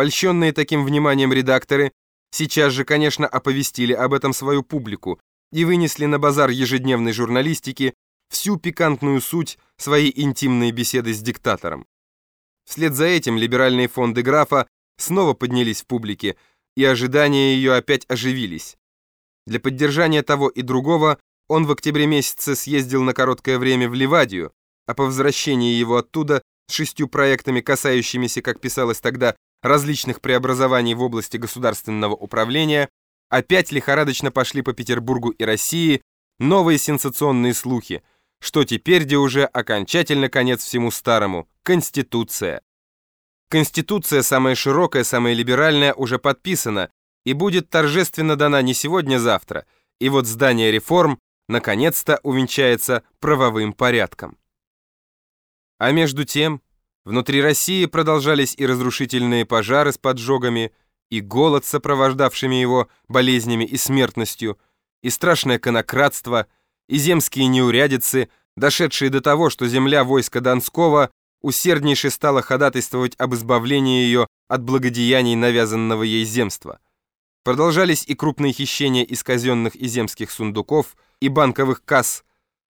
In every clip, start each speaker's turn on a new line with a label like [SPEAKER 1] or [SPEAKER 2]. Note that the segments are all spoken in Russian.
[SPEAKER 1] Польщенные таким вниманием редакторы сейчас же, конечно, оповестили об этом свою публику и вынесли на базар ежедневной журналистики всю пикантную суть своей интимной беседы с диктатором. Вслед за этим либеральные фонды графа снова поднялись в публике, и ожидания ее опять оживились. Для поддержания того и другого он в октябре месяце съездил на короткое время в Ливадию, а по возвращении его оттуда с шестью проектами, касающимися, как писалось тогда, различных преобразований в области государственного управления, опять лихорадочно пошли по Петербургу и России новые сенсационные слухи, что теперь где уже окончательно конец всему старому – Конституция. Конституция, самая широкая, самая либеральная, уже подписана и будет торжественно дана не сегодня-завтра, и вот здание реформ наконец-то увенчается правовым порядком. А между тем, внутри России продолжались и разрушительные пожары с поджогами, и голод, сопровождавшими его болезнями и смертностью, и страшное конократство – и земские неурядицы, дошедшие до того, что земля войска Донского усерднейше стала ходатайствовать об избавлении ее от благодеяний навязанного ей земства. Продолжались и крупные хищения из казенных и земских сундуков и банковых касс,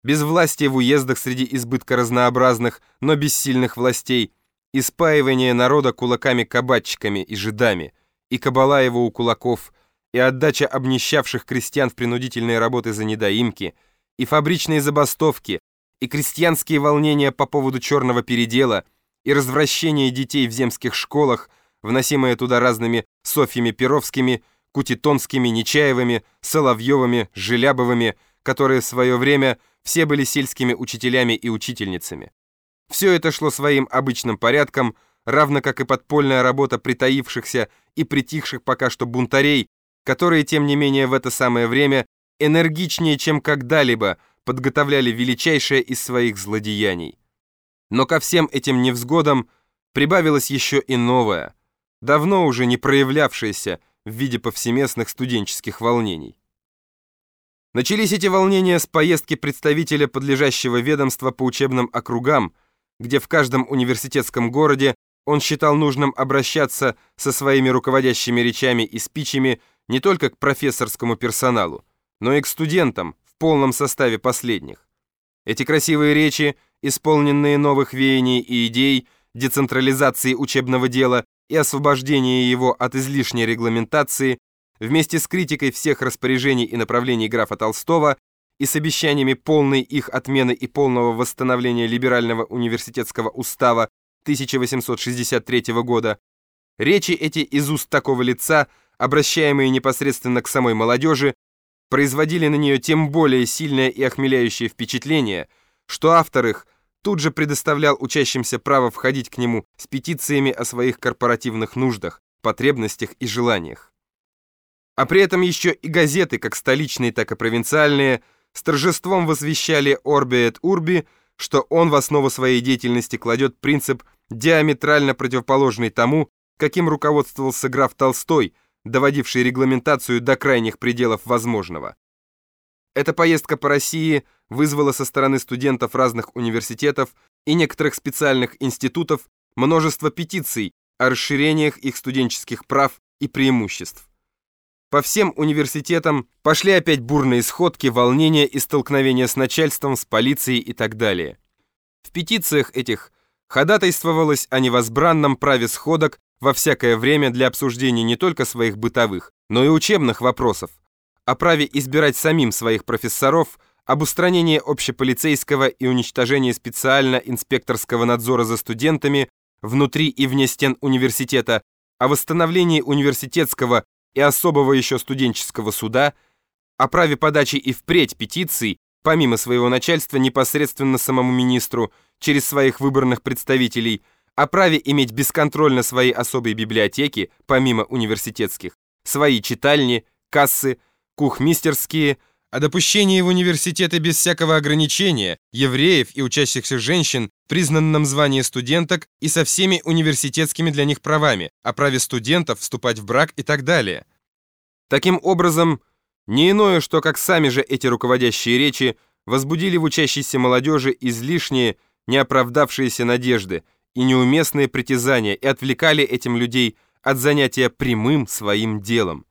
[SPEAKER 1] безвластие в уездах среди избытка разнообразных, но бессильных властей, и спаивание народа кулаками-кабачиками и жидами, и кабала его у кулаков, и отдача обнищавших крестьян в принудительные работы за недоимки – и фабричные забастовки, и крестьянские волнения по поводу черного передела, и развращение детей в земских школах, вносимое туда разными Софьями Перовскими, Кутитонскими, Нечаевыми, Соловьевыми, Желябовыми, которые в свое время все были сельскими учителями и учительницами. Все это шло своим обычным порядком, равно как и подпольная работа притаившихся и притихших пока что бунтарей, которые, тем не менее, в это самое время энергичнее, чем когда-либо, подготовляли величайшее из своих злодеяний. Но ко всем этим невзгодам прибавилось еще и новое, давно уже не проявлявшееся в виде повсеместных студенческих волнений. Начались эти волнения с поездки представителя подлежащего ведомства по учебным округам, где в каждом университетском городе он считал нужным обращаться со своими руководящими речами и спичами не только к профессорскому персоналу, но и к студентам в полном составе последних. Эти красивые речи, исполненные новых веяний и идей, децентрализации учебного дела и освобождения его от излишней регламентации, вместе с критикой всех распоряжений и направлений графа Толстого и с обещаниями полной их отмены и полного восстановления либерального университетского устава 1863 года, речи эти из уст такого лица, обращаемые непосредственно к самой молодежи, производили на нее тем более сильное и охмеляющее впечатление, что автор их тут же предоставлял учащимся право входить к нему с петициями о своих корпоративных нуждах, потребностях и желаниях. А при этом еще и газеты, как столичные, так и провинциальные, с торжеством возвещали Орби et Урби, что он в основу своей деятельности кладет принцип, диаметрально противоположный тому, каким руководствовался граф Толстой – доводивший регламентацию до крайних пределов возможного. Эта поездка по России вызвала со стороны студентов разных университетов и некоторых специальных институтов множество петиций о расширениях их студенческих прав и преимуществ. По всем университетам пошли опять бурные сходки, волнения и столкновения с начальством, с полицией и так далее. В петициях этих ходатайствовалось о невозбранном праве сходок во всякое время для обсуждения не только своих бытовых, но и учебных вопросов, о праве избирать самим своих профессоров, об устранении общеполицейского и уничтожении специально-инспекторского надзора за студентами внутри и вне стен университета, о восстановлении университетского и особого еще студенческого суда, о праве подачи и впредь петиций, помимо своего начальства непосредственно самому министру, через своих выборных представителей – о праве иметь бесконтрольно свои особые библиотеки, помимо университетских, свои читальни, кассы, кухмистерские, о допущении в университеты без всякого ограничения евреев и учащихся женщин, признанном звании студенток и со всеми университетскими для них правами, о праве студентов вступать в брак и так далее. Таким образом, не иное, что как сами же эти руководящие речи возбудили в учащейся молодежи излишние, неоправдавшиеся надежды – и неуместные притязания и отвлекали этим людей от занятия прямым своим делом.